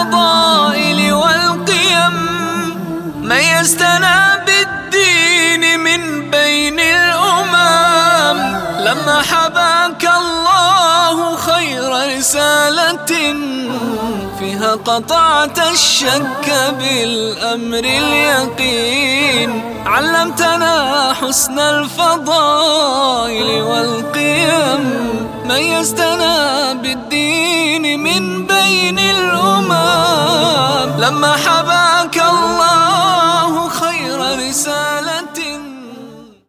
الفضائل والقيم ميزتنا يستنى بالدين من بين الأمم. لما حباك الله خير رسالة فيها قطعت الشك بالأمر اليقين. علمتنا حسن الفضائل والقيم ميزتنا بالدين الدين من بين الأمم. لما حباك الله